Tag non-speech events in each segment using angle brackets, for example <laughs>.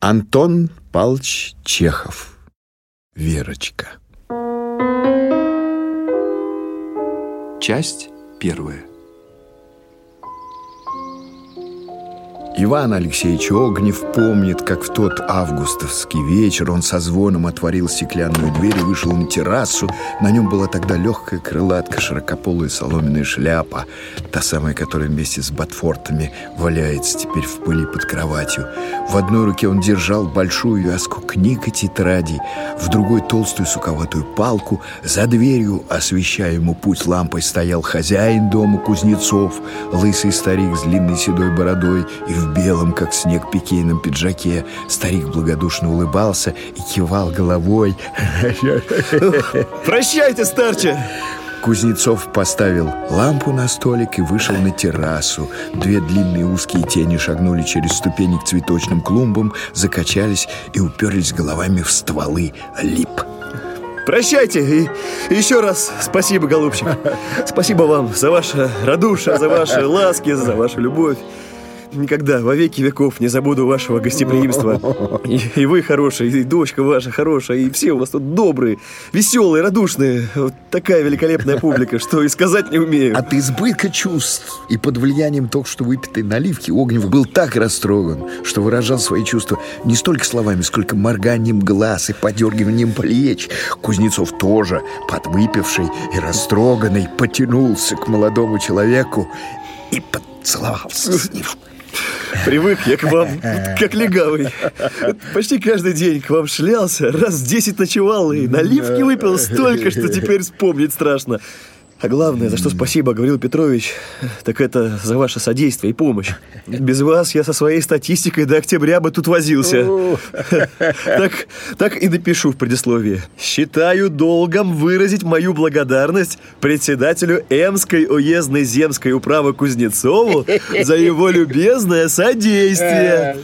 Антон Палч Чехов. Верочка. Часть первая. Иван Алексеевич Огнев помнит, как в тот августовский вечер он со звоном отворил стеклянную дверь и вышел на террасу. На нем была тогда легкая крылатка, широкополая соломенная шляпа, та самая, которая вместе с ботфортами валяется теперь в пыли под кроватью. В одной руке он держал большую вязку книг и тетрадей, в другой толстую суковатую палку. За дверью, освещая ему путь лампой, стоял хозяин дома Кузнецов, лысый старик с длинной седой бородой и в белом, как снег, пикейном пиджаке. Старик благодушно улыбался и кивал головой. Прощайте, старче! Кузнецов поставил лампу на столик и вышел на террасу. Две длинные узкие тени шагнули через ступени к цветочным клумбам, закачались и уперлись головами в стволы лип. Прощайте и еще раз спасибо, голубчик. Спасибо вам за ваше радушие, за ваши ласки, за вашу любовь. Никогда во веки веков не забуду вашего гостеприимства. <laughs> И, и вы хорошие, и дочка ваша хорошая, и все у вас тут добрые, веселые, радушные. Вот такая великолепная <laughs> публика, что и сказать не умею. От избытка чувств и под влиянием только что выпитой наливки Огнев был так растроган, что выражал свои чувства не столько словами, сколько морганием глаз и подергиванием плеч. Кузнецов тоже, подвыпивший и растроганный, потянулся к молодому человеку и поцеловался с ним. Привык я к вам, как легавый. Почти каждый день к вам шлялся, раз десять ночевал и наливки выпил столько, что теперь вспомнить страшно. А главное, за что спасибо, говорил Петрович, так это за ваше содействие и помощь. Без вас я со своей статистикой до октября бы тут возился. Так, так и напишу в предисловии. Считаю долгом выразить мою благодарность председателю Эмской уездной земской управы Кузнецову за его любезное содействие.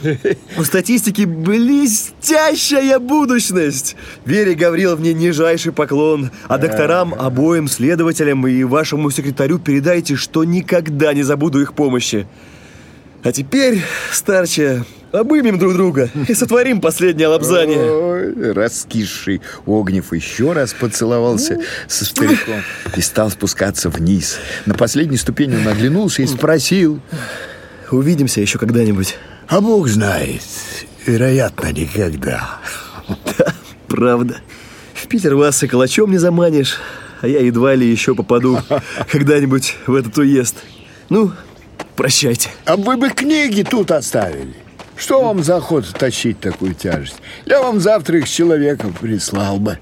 У статистики блестящая будущность. Вере Гавриловне нижайший поклон, а докторам обоим следователям и вашему секретарю передайте, что никогда не забуду их помощи. А теперь, старче, обымем друг друга и сотворим последнее лапзание. Ой, раскисший Огнев еще раз поцеловался со стариком и стал спускаться вниз. На последней ступени он оглянулся и спросил. Увидимся еще когда-нибудь. А Бог знает, вероятно, никогда. Да, правда. В Питер вас и калачом не заманишь, а я едва ли еще попаду <laughs> когда-нибудь в этот уезд. Ну, прощайте. А вы бы книги тут оставили. Что вам за охота тащить такую тяжесть? Я вам завтра их с человеком прислал бы.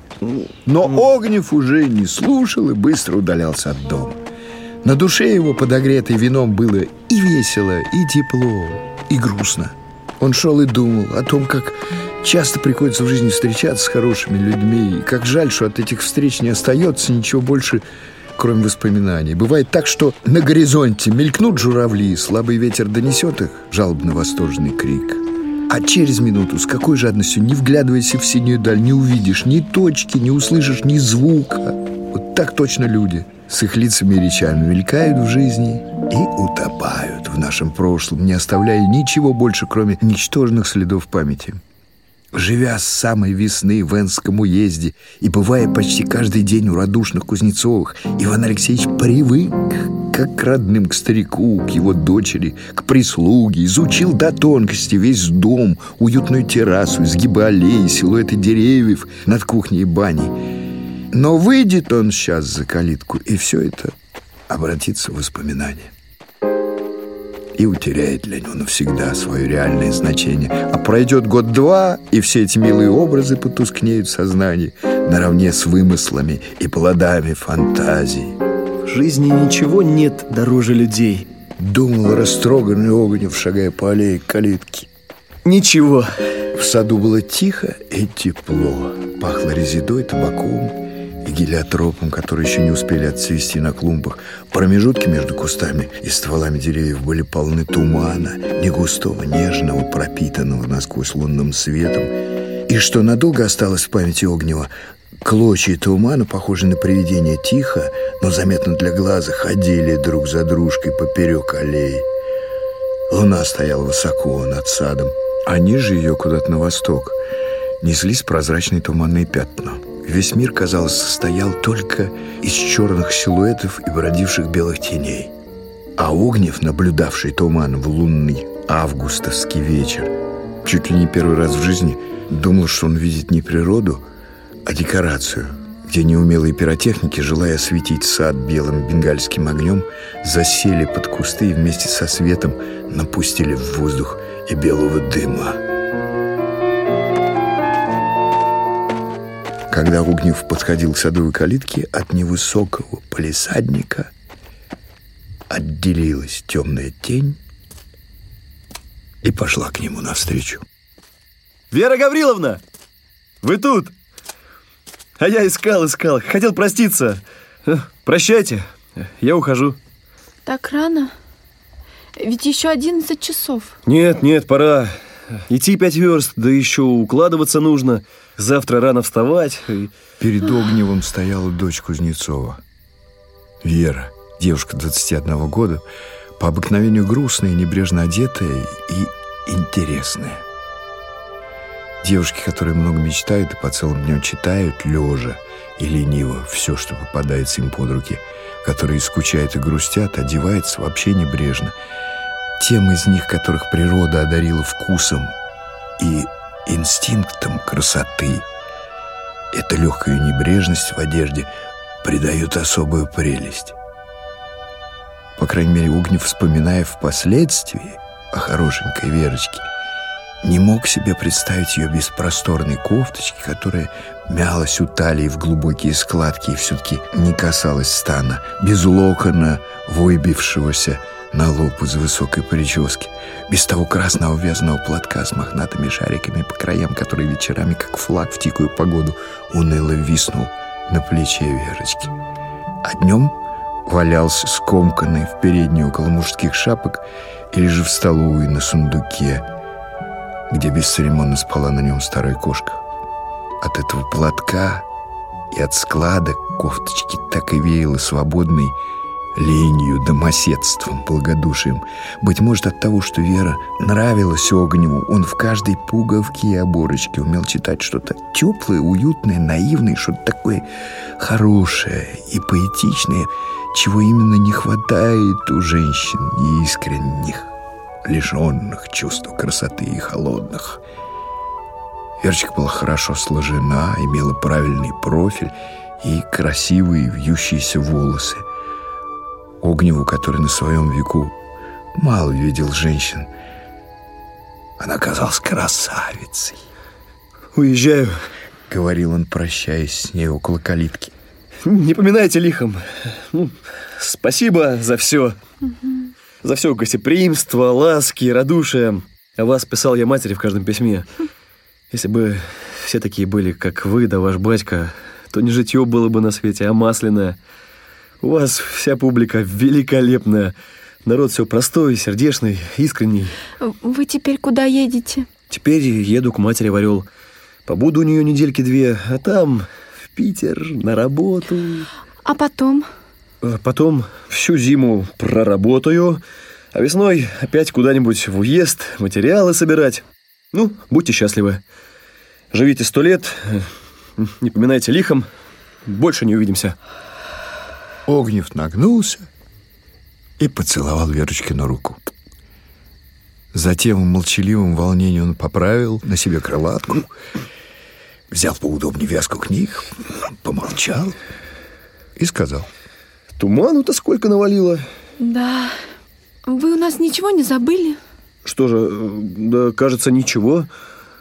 Но Огнев уже не слушал и быстро удалялся от дома. На душе его, подогретой вином, было и весело, и тепло, и грустно. Он шел и думал о том, как часто приходится в жизни встречаться с хорошими людьми, и как жаль, что от этих встреч не остается ничего больше, кроме воспоминаний. Бывает так, что на горизонте мелькнут журавли, слабый ветер донесет их, жалобно-восторженный крик. А через минуту, с какой жадностью, не вглядывайся в синюю даль, не увидишь ни точки, не услышишь ни звука. Вот так точно люди с их лицами и речами мелькают в жизни и утопают в нашем прошлом, не оставляя ничего больше, кроме ничтожных следов памяти. Живя с самой весны в Энском уезде и бывая почти каждый день у радушных Кузнецовых, Иван Алексеевич привык как к родным, к старику, к его дочери, к прислуге, изучил до тонкости весь дом, уютную террасу, изгибы аллеи, силуэты деревьев над кухней и баней. Но выйдет он сейчас за калитку, и все это обратится в воспоминания и утеряет для него навсегда свое реальное значение. А пройдет год-два, и все эти милые образы потускнеют в сознании наравне с вымыслами и плодами фантазии. В жизни ничего нет дороже людей. Думал растроганный Огнев, шагая по аллее к калитке. Ничего. В саду было тихо и тепло. Пахло резидой, табаком и гелиотропом, которые еще не успели отцвести на клумбах. Промежутки между кустами и стволами деревьев были полны тумана, не густого, нежного, пропитанного насквозь лунным светом. И что надолго осталось в памяти Огнева, клочья тумана, похожие на привидения, тихо, но заметно для глаза, ходили друг за дружкой поперек аллеи. Луна стояла высоко над садом, А ниже ее, куда-то на восток, неслись прозрачные туманные пятна. Весь мир, казалось, состоял только из черных силуэтов и бродивших белых теней. А Огнев, наблюдавший туман в лунный августовский вечер, чуть ли не первый раз в жизни думал, что он видит не природу, а декорацию, где неумелые пиротехники, желая осветить сад белым бенгальским огнем, засели под кусты и вместе со светом напустили в воздух и белого дыма. Когда Огнев подходил к садовой калитке от невысокого полисадника, отделилась темная тень и пошла к нему навстречу. Вера Гавриловна, вы тут? А я искал, искал, хотел проститься. Прощайте, я ухожу. Так рано? Ведь еще 11 часов. Нет, нет, пора. Идти пять верст, да еще укладываться нужно. Завтра рано вставать. Перед Огневым стояла дочь Кузнецова. Вера, девушка 21 года, по обыкновению грустная, небрежно одетая и интересная. Девушки, которые много мечтают и по целым дням читают, лежа и лениво, все, что попадается им под руки, которые скучают и грустят, одеваются вообще небрежно. Тем из них, которых природа одарила вкусом и инстинктом красоты, эта легкая небрежность в одежде придает особую прелесть. По крайней мере, Огнев, вспоминая впоследствии о хорошенькой Верочке, не мог себе представить ее без просторной кофточки, которая мялась у талии в глубокие складки и все-таки не касалась стана, без локона, выбившегося на лоб из высокой прически, без того красного вязаного платка с мохнатыми шариками по краям, который вечерами, как флаг в тикую погоду, уныло виснул на плече Верочки. А днем валялся скомканный в передней около мужских шапок или же в столовой на сундуке, где бесцеремонно спала на нем старая кошка. От этого платка и от складок кофточки так и веяло свободной ленью, домоседством, благодушием. Быть может, от того, что Вера нравилась Огневу, он в каждой пуговке и оборочке умел читать что-то теплое, уютное, наивное, что-то такое хорошее и поэтичное, чего именно не хватает у женщин неискренних, лишенных чувства красоты и холодных. Верочка была хорошо сложена, имела правильный профиль и красивые вьющиеся волосы. Огневу, который на своем веку мало видел женщин, она казалась красавицей. Уезжаю. Говорил он, прощаясь с ней около калитки. Не поминайте лихом. Ну, спасибо за все. За все гостеприимство, ласки, радушие. О вас писал я матери в каждом письме. Если бы все такие были, как вы, да ваш батька, то не житье было бы на свете, а масляное. У вас вся публика великолепная. Народ все простой, сердечный, искренний. Вы теперь куда едете? Теперь еду к матери в Орел. Побуду у нее недельки две, а там в Питер на работу. А потом? А Потом всю зиму проработаю, а весной опять куда-нибудь в уезд материалы собирать. Ну, будьте счастливы. Живите сто лет, э, не поминайте лихом, больше не увидимся. Огнев нагнулся и поцеловал Верочкину руку. Затем в молчаливом волнении он поправил на себе крылатку, взял поудобнее вязку книг, помолчал и сказал. Туману-то сколько навалило. Да. Вы у нас ничего не забыли? Что же, да, кажется, ничего.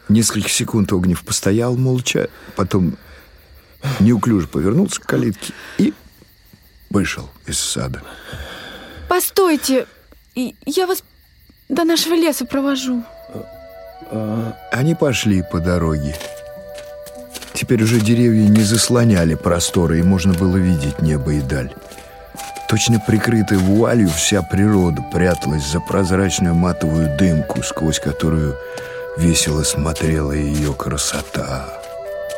Несколько секунд Огнев постоял молча, потом неуклюже повернулся к калитке и вышел из сада. Постойте. Я вас до нашего леса провожу. Они пошли по дороге. Теперь уже деревья не заслоняли просторы, и можно было видеть небо и даль. Точно прикрытая вуалью вся природа пряталась за прозрачную матовую дымку, сквозь которую весело смотрела ее красота.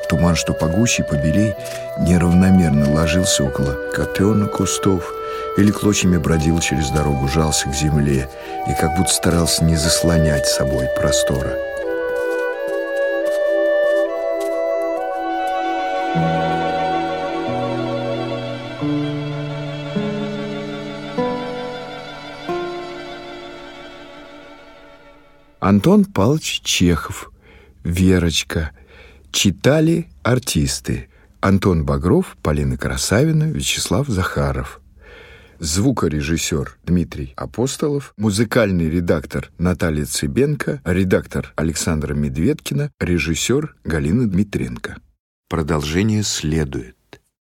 Туман, что погуще и побелей, неравномерно ложился около котенок кустов или клочьями бродил через дорогу, жался к земле и как будто старался не заслонять собой простора. Антон Палч Чехов, Верочка – Читали артисты Антон Багров, Полина Красавина, Вячеслав Захаров. Звукорежиссер Дмитрий Апостолов, музыкальный редактор Наталья Цыбенко, редактор Александра Медведкина, режиссер Галина Дмитренко. Продолжение следует.